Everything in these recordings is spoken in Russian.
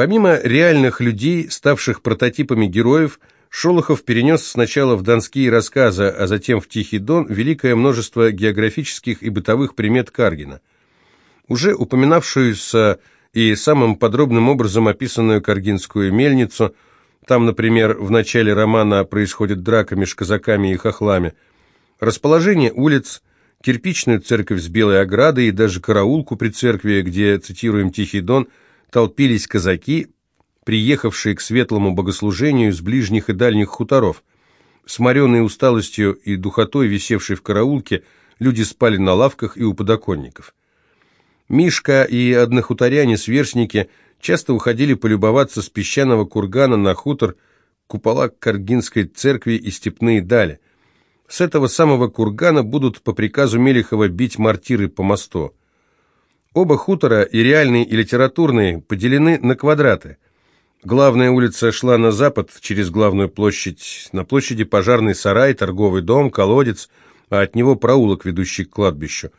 Помимо реальных людей, ставших прототипами героев, Шолохов перенес сначала в донские рассказы, а затем в Тихий Дон великое множество географических и бытовых примет Каргина. Уже упоминавшуюся и самым подробным образом описанную Каргинскую мельницу, там, например, в начале романа происходит драка между казаками и хохлами, расположение улиц, кирпичную церковь с белой оградой и даже караулку при церкви, где, цитируем Тихий Дон, толпились казаки, приехавшие к светлому богослужению с ближних и дальних хуторов. Сморенные усталостью и духотой, висевшей в караулке, люди спали на лавках и у подоконников. Мишка и однохуторяне-сверстники часто уходили полюбоваться с песчаного кургана на хутор, купола Каргинской церкви и степные дали. С этого самого кургана будут по приказу Мелехова бить мортиры по мосту. Оба хутора, и реальный, и литературный, поделены на квадраты. Главная улица шла на запад, через главную площадь. На площади пожарный сарай, торговый дом, колодец, а от него проулок, ведущий к кладбищу.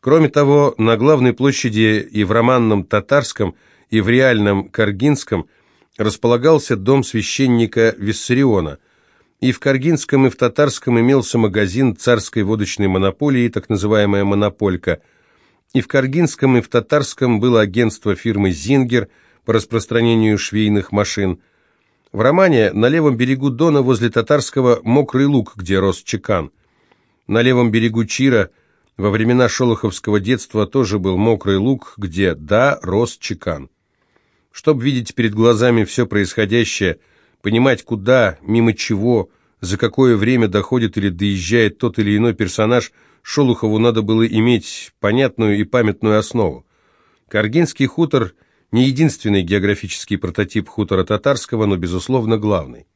Кроме того, на главной площади и в романном татарском, и в реальном каргинском располагался дом священника Виссариона. И в каргинском, и в татарском имелся магазин царской водочной монополии, так называемая «монополька». И в каргинском, и в татарском было агентство фирмы «Зингер» по распространению швейных машин. В романе на левом берегу Дона возле татарского «Мокрый луг», где рос чекан. На левом берегу Чира – во времена шолоховского детства тоже был мокрый луг, где, да, рос чекан. Чтобы видеть перед глазами все происходящее, понимать, куда, мимо чего, за какое время доходит или доезжает тот или иной персонаж, Шолохову надо было иметь понятную и памятную основу. Каргинский хутор – не единственный географический прототип хутора татарского, но, безусловно, главный.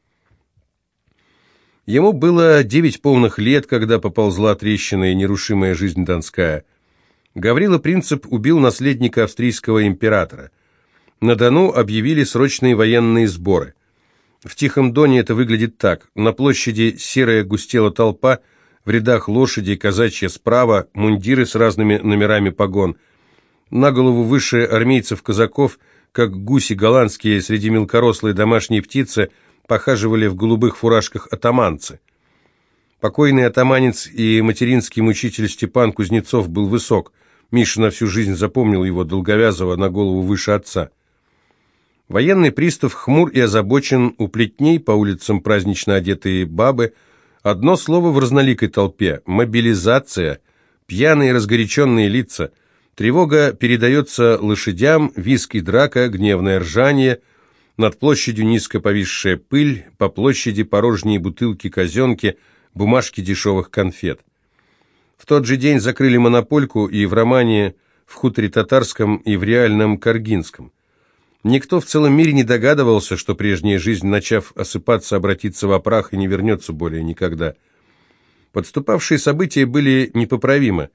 Ему было девять полных лет, когда поползла трещина и нерушимая жизнь Донская. Гаврила Принцип убил наследника австрийского императора. На Дону объявили срочные военные сборы. В Тихом Доне это выглядит так. На площади серая густела толпа, в рядах лошади, казачья справа, мундиры с разными номерами погон. На голову выше армейцев-казаков, как гуси голландские среди мелкорослой домашней птицы – похаживали в голубых фуражках атаманцы. Покойный атаманец и материнский мучитель Степан Кузнецов был высок. Миша на всю жизнь запомнил его долговязого на голову выше отца. Военный пристав хмур и озабочен, у плетней по улицам празднично одетые бабы. Одно слово в разноликой толпе – мобилизация, пьяные разгоряченные лица. Тревога передается лошадям, виски драка, гневное ржание – над площадью низко повисшая пыль, по площади порожние бутылки-казенки, бумажки дешевых конфет. В тот же день закрыли монопольку и в романе в хуторе татарском и в реальном каргинском. Никто в целом мире не догадывался, что прежняя жизнь, начав осыпаться, обратится в прах и не вернется более никогда. Подступавшие события были непоправимы.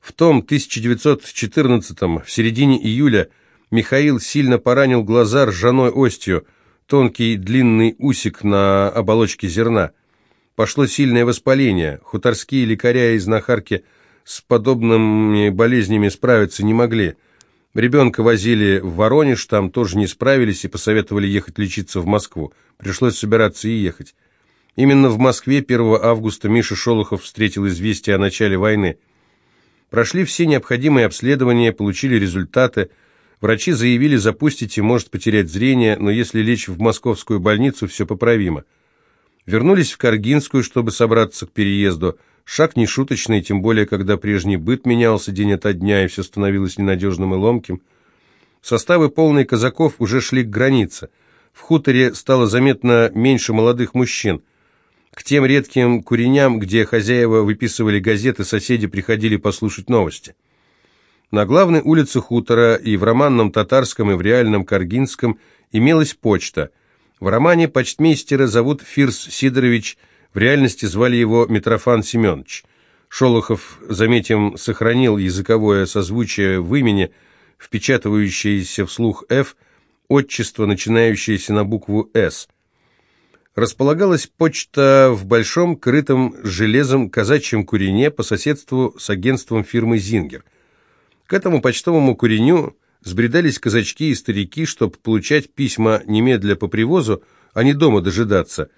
В том 1914-м, в середине июля, Михаил сильно поранил глаза ржаной остью, тонкий длинный усик на оболочке зерна. Пошло сильное воспаление, хуторские лекаря и знахарки с подобными болезнями справиться не могли. Ребенка возили в Воронеж, там тоже не справились и посоветовали ехать лечиться в Москву. Пришлось собираться и ехать. Именно в Москве 1 августа Миша Шолохов встретил известие о начале войны. Прошли все необходимые обследования, получили результаты – Врачи заявили, запустите, может потерять зрение, но если лечь в московскую больницу, все поправимо. Вернулись в Каргинскую, чтобы собраться к переезду. Шаг не шуточный, тем более, когда прежний быт менялся день ото дня, и все становилось ненадежным и ломким. Составы полные казаков уже шли к границе. В хуторе стало заметно меньше молодых мужчин. К тем редким куреням, где хозяева выписывали газеты, соседи приходили послушать новости. На главной улице хутора и в романном татарском, и в реальном каргинском имелась почта. В романе почтмейстера зовут Фирс Сидорович, в реальности звали его Митрофан Семенович. Шолохов, заметим, сохранил языковое созвучие в имени, впечатывающееся вслух «Ф», отчество, начинающееся на букву «С». Располагалась почта в большом крытом железом казачьем курине по соседству с агентством фирмы «Зингер». К этому почтовому куреню сбредались казачки и старики, чтобы получать письма немедля по привозу, а не дома дожидаться.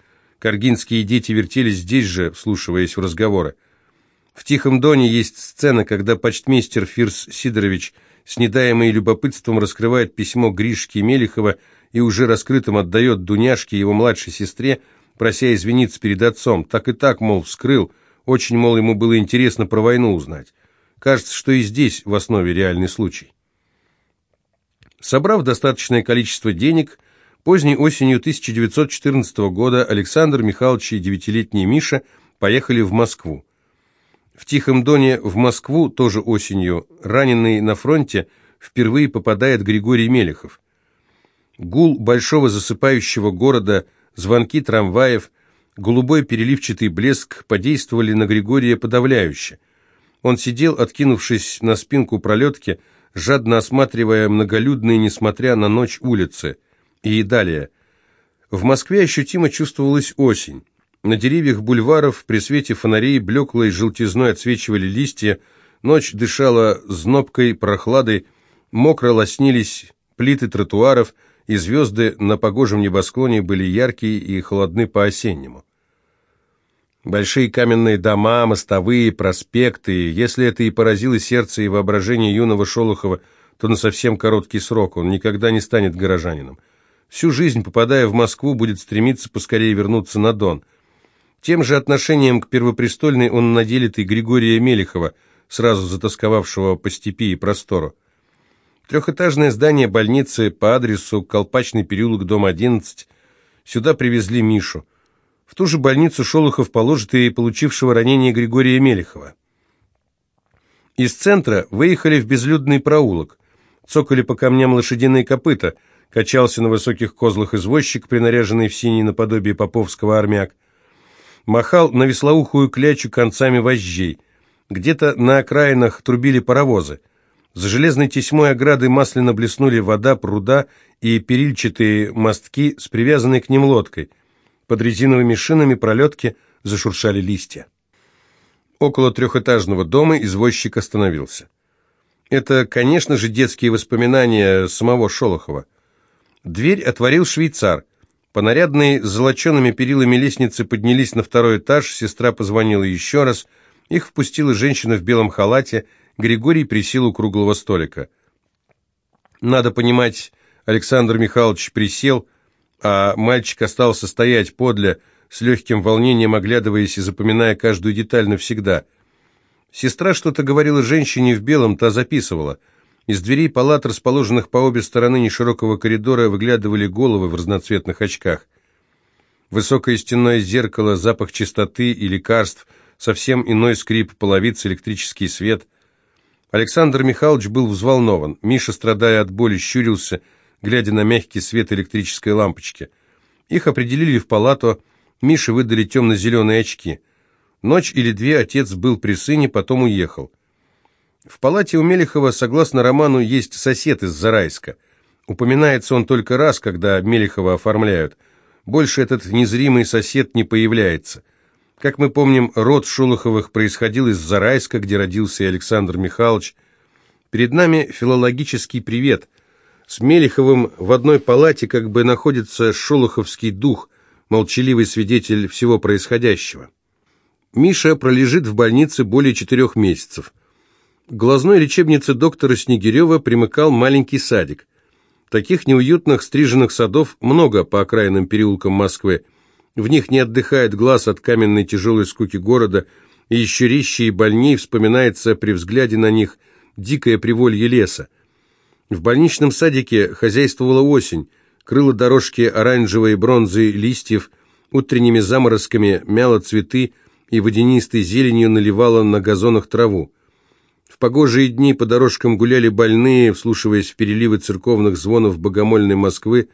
Каргинские дети вертелись здесь же, вслушиваясь в разговоры. В «Тихом доне» есть сцена, когда почтмейстер Фирс Сидорович с недаемой любопытством раскрывает письмо Гришки Мелихова и уже раскрытым отдает Дуняшке, его младшей сестре, прося извиниться перед отцом. Так и так, мол, вскрыл. Очень, мол, ему было интересно про войну узнать. Кажется, что и здесь в основе реальный случай. Собрав достаточное количество денег, поздней осенью 1914 года Александр Михайлович и девятилетний Миша поехали в Москву. В Тихом Доне в Москву, тоже осенью, раненый на фронте, впервые попадает Григорий Мелехов. Гул большого засыпающего города, звонки трамваев, голубой переливчатый блеск подействовали на Григория подавляюще. Он сидел, откинувшись на спинку пролетки, жадно осматривая многолюдные, несмотря на ночь, улицы. И далее. В Москве ощутимо чувствовалась осень. На деревьях бульваров при свете фонарей блеклой желтизной отсвечивали листья, ночь дышала знобкой, прохладой, мокро лоснились плиты тротуаров, и звезды на погожем небосклоне были яркие и холодны по-осеннему. Большие каменные дома, мостовые, проспекты, если это и поразило сердце и воображение юного Шолохова, то на совсем короткий срок он никогда не станет горожанином. Всю жизнь, попадая в Москву, будет стремиться поскорее вернуться на Дон. Тем же отношением к Первопрестольной он наделит и Григория Мелехова, сразу затасковавшего по степи и простору. Трехэтажное здание больницы по адресу Колпачный переулок, дом 11. Сюда привезли Мишу. В ту же больницу Шолохов положит и получившего ранение Григория Мелехова. Из центра выехали в безлюдный проулок. Цокали по камням лошадиные копыта. Качался на высоких козлах извозчик, принаряженный в синий наподобие поповского армяк махал на веслоухую клячу концами вожжей. Где-то на окраинах трубили паровозы. За железной тесьмой ограды масляно блеснули вода, пруда и перильчатые мостки с привязанной к ним лодкой. Под резиновыми шинами пролетки зашуршали листья. Около трехэтажного дома извозчик остановился. Это, конечно же, детские воспоминания самого Шолохова. Дверь отворил швейцар. По нарядной с золочеными перилами лестницы поднялись на второй этаж, сестра позвонила еще раз, их впустила женщина в белом халате, Григорий присел у круглого столика. Надо понимать, Александр Михайлович присел, а мальчик остался стоять подле, с легким волнением оглядываясь и запоминая каждую деталь навсегда. Сестра что-то говорила женщине в белом, та записывала – из дверей палат, расположенных по обе стороны неширокого коридора, выглядывали головы в разноцветных очках. Высокое стенное зеркало, запах чистоты и лекарств, совсем иной скрип половиц, электрический свет. Александр Михайлович был взволнован. Миша, страдая от боли, щурился, глядя на мягкий свет электрической лампочки. Их определили в палату, Мише выдали темно-зеленые очки. Ночь или две отец был при сыне, потом уехал. В палате у Мелехова, согласно роману, есть сосед из Зарайска. Упоминается он только раз, когда Мелехова оформляют. Больше этот незримый сосед не появляется. Как мы помним, род Шолоховых происходил из Зарайска, где родился и Александр Михайлович. Перед нами филологический привет. С Мелеховым в одной палате как бы находится шолоховский дух, молчаливый свидетель всего происходящего. Миша пролежит в больнице более четырех месяцев. Глазной лечебнице доктора Снегирева примыкал маленький садик. Таких неуютных стриженных садов много по окраинным переулкам Москвы. В них не отдыхает глаз от каменной тяжелой скуки города, и еще резче и больней вспоминается при взгляде на них дикое приволье леса. В больничном садике хозяйствовала осень, крыла дорожки оранжевой бронзы листьев, утренними заморозками мяла цветы и водянистой зеленью наливала на газонах траву. Погожие дни по дорожкам гуляли больные, вслушиваясь в переливы церковных звонов богомольной Москвы.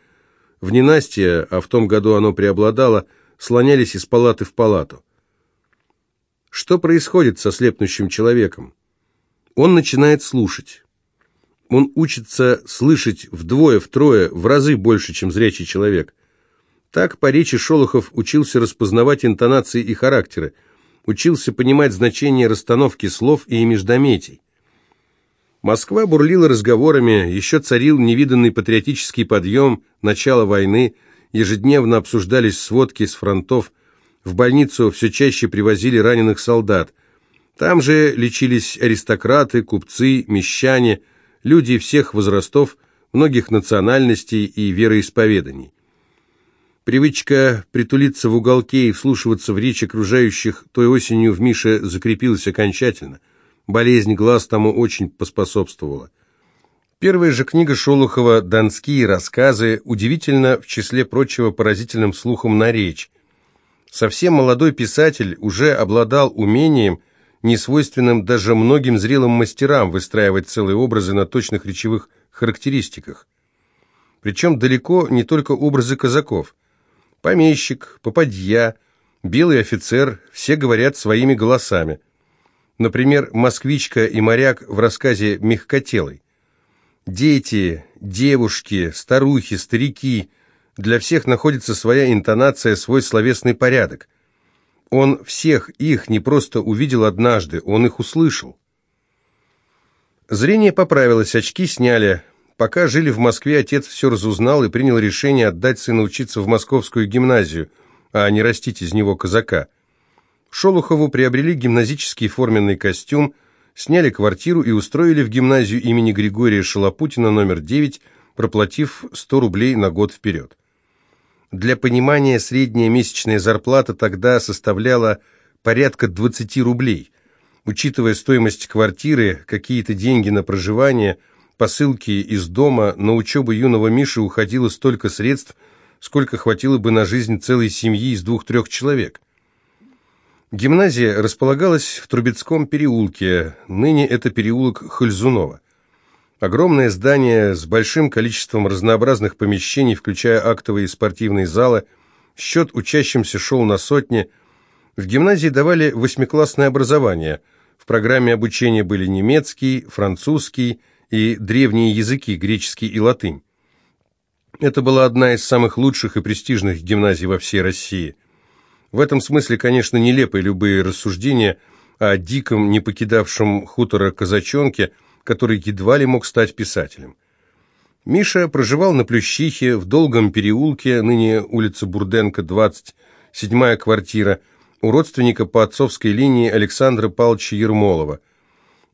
В ненастье, а в том году оно преобладало, слонялись из палаты в палату. Что происходит со слепнущим человеком? Он начинает слушать. Он учится слышать вдвое, втрое, в разы больше, чем зрячий человек. Так по речи Шолохов учился распознавать интонации и характеры – учился понимать значение расстановки слов и междометий. Москва бурлила разговорами, еще царил невиданный патриотический подъем, начало войны, ежедневно обсуждались сводки с фронтов, в больницу все чаще привозили раненых солдат. Там же лечились аристократы, купцы, мещане, люди всех возрастов, многих национальностей и вероисповеданий. Привычка притулиться в уголке и вслушиваться в речь окружающих той осенью в Мише закрепилась окончательно. Болезнь глаз тому очень поспособствовала. Первая же книга Шолохова «Донские рассказы» удивительно, в числе прочего, поразительным слухом на речь. Совсем молодой писатель уже обладал умением, несвойственным даже многим зрелым мастерам, выстраивать целые образы на точных речевых характеристиках. Причем далеко не только образы казаков. Помещик, попадья, белый офицер – все говорят своими голосами. Например, москвичка и моряк в рассказе «Мягкотелый». Дети, девушки, старухи, старики – для всех находится своя интонация, свой словесный порядок. Он всех их не просто увидел однажды, он их услышал. Зрение поправилось, очки сняли. Пока жили в Москве, отец все разузнал и принял решение отдать сына учиться в московскую гимназию, а не растить из него казака. Шолохову приобрели гимназический форменный костюм, сняли квартиру и устроили в гимназию имени Григория Шалопутина номер 9, проплатив 100 рублей на год вперед. Для понимания, средняя месячная зарплата тогда составляла порядка 20 рублей. Учитывая стоимость квартиры, какие-то деньги на проживание, посылки из дома, на учебу юного Миши уходило столько средств, сколько хватило бы на жизнь целой семьи из двух-трех человек. Гимназия располагалась в Трубецком переулке, ныне это переулок Хальзунова. Огромное здание с большим количеством разнообразных помещений, включая актовые и спортивные залы. Счет учащимся шел на сотни. В гимназии давали восьмиклассное образование. В программе обучения были немецкий, французский и древние языки, греческий и латынь. Это была одна из самых лучших и престижных гимназий во всей России. В этом смысле, конечно, нелепы любые рассуждения о диком, не покидавшем хутора казачонке – который едва ли мог стать писателем. Миша проживал на Плющихе, в Долгом переулке, ныне улица Бурденко, 20, седьмая квартира, у родственника по отцовской линии Александра Павловича Ермолова.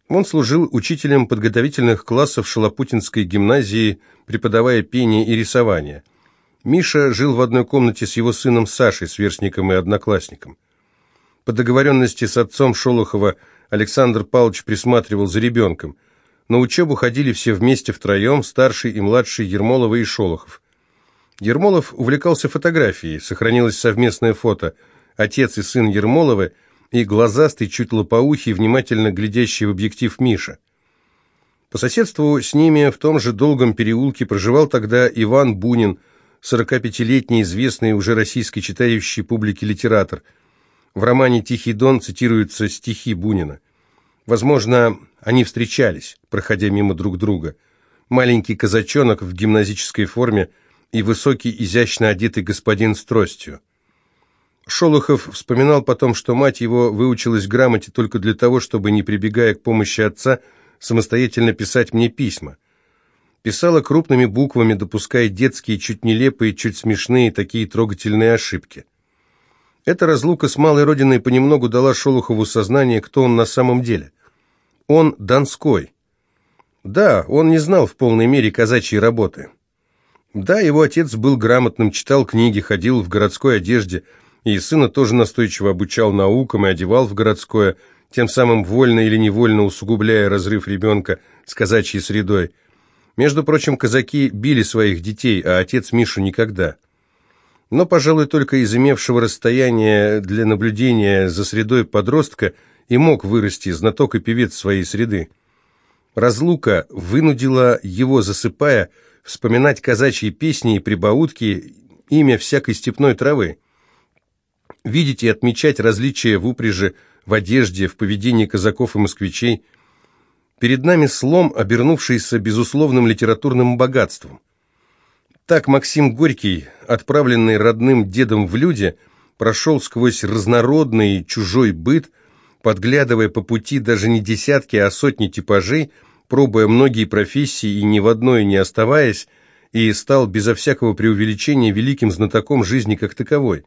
Он служил учителем подготовительных классов Шалопутинской гимназии, преподавая пение и рисование. Миша жил в одной комнате с его сыном Сашей, сверстником и одноклассником. По договоренности с отцом Шолохова Александр Павлович присматривал за ребенком – на учебу ходили все вместе втроем, старший и младший Ермолова и Шолохов. Ермолов увлекался фотографией, сохранилось совместное фото. Отец и сын Ермоловы и глазастый, чуть лопоухий, внимательно глядящий в объектив Миша. По соседству с ними в том же долгом переулке проживал тогда Иван Бунин, 45-летний известный уже российский читающий публике литератор. В романе «Тихий дон» цитируются стихи Бунина. Возможно, они встречались, проходя мимо друг друга. Маленький казачонок в гимназической форме и высокий, изящно одетый господин с тростью. Шолохов вспоминал потом, что мать его выучилась грамоте только для того, чтобы, не прибегая к помощи отца, самостоятельно писать мне письма. Писала крупными буквами, допуская детские, чуть нелепые, чуть смешные, такие трогательные ошибки. Эта разлука с малой родиной понемногу дала Шолохову сознание, кто он на самом деле. Он Донской. Да, он не знал в полной мере казачьей работы. Да, его отец был грамотным, читал книги, ходил в городской одежде, и сына тоже настойчиво обучал наукам и одевал в городское, тем самым вольно или невольно усугубляя разрыв ребенка с казачьей средой. Между прочим, казаки били своих детей, а отец Мишу никогда но, пожалуй, только из имевшего расстояния для наблюдения за средой подростка и мог вырасти знаток и певец своей среды. Разлука вынудила его, засыпая, вспоминать казачьи песни и прибаутки, имя всякой степной травы. Видеть и отмечать различия в упряжи, в одежде, в поведении казаков и москвичей. Перед нами слом, обернувшийся безусловным литературным богатством. Так Максим Горький, отправленный родным дедом в люди, прошел сквозь разнородный чужой быт, подглядывая по пути даже не десятки, а сотни типажей, пробуя многие профессии и ни в одной не оставаясь, и стал безо всякого преувеличения великим знатоком жизни как таковой.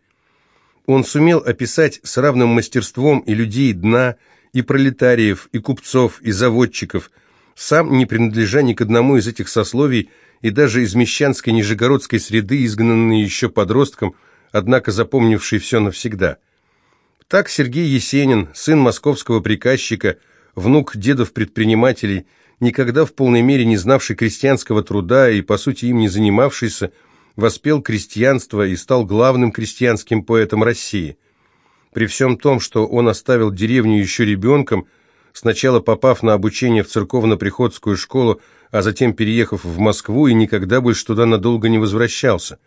Он сумел описать с равным мастерством и людей дна, и пролетариев, и купцов, и заводчиков, сам не принадлежа ни к одному из этих сословий, и даже из мещанской нижегородской среды, изгнанный еще подростком, однако запомнивший все навсегда. Так Сергей Есенин, сын московского приказчика, внук дедов-предпринимателей, никогда в полной мере не знавший крестьянского труда и, по сути, им не занимавшийся, воспел крестьянство и стал главным крестьянским поэтом России. При всем том, что он оставил деревню еще ребенком, сначала попав на обучение в церковно-приходскую школу, а затем переехав в Москву и никогда больше туда надолго не возвращался.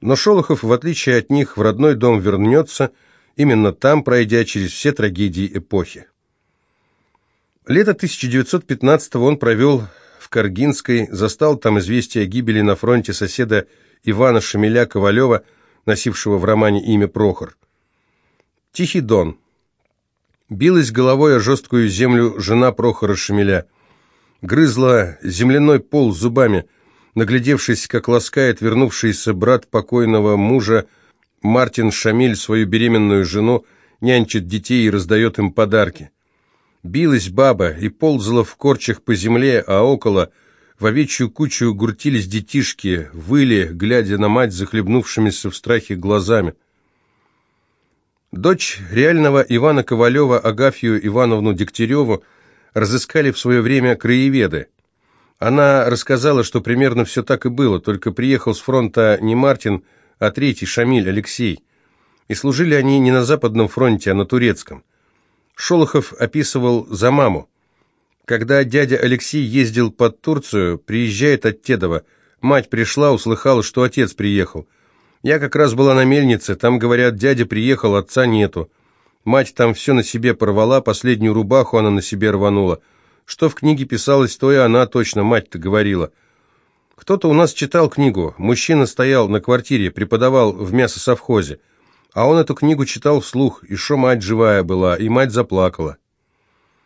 Но Шолохов, в отличие от них, в родной дом вернется, именно там пройдя через все трагедии эпохи. Лето 1915-го он провел в Каргинской, застал там известие о гибели на фронте соседа Ивана Шамиля Ковалева, носившего в романе имя Прохор. Тихий Дон. Билась головой о жесткую землю жена Прохора Шамиля – грызла земляной пол зубами, наглядевшись, как ласкает вернувшийся брат покойного мужа Мартин Шамиль свою беременную жену, нянчит детей и раздает им подарки. Билась баба и ползала в корчах по земле, а около в овечью кучу гуртились детишки, выли, глядя на мать захлебнувшимися в страхе глазами. Дочь реального Ивана Ковалева, Агафью Ивановну Дегтяреву, разыскали в свое время краеведы. Она рассказала, что примерно все так и было, только приехал с фронта не Мартин, а третий, Шамиль, Алексей. И служили они не на Западном фронте, а на Турецком. Шолохов описывал за маму. Когда дядя Алексей ездил под Турцию, приезжает от Тедова. Мать пришла, услыхала, что отец приехал. Я как раз была на мельнице, там, говорят, дядя приехал, отца нету. Мать там все на себе порвала, последнюю рубаху она на себе рванула. Что в книге писалось, то и она точно, мать-то говорила. Кто-то у нас читал книгу. Мужчина стоял на квартире, преподавал в мясосовхозе. А он эту книгу читал вслух, и шо мать живая была, и мать заплакала.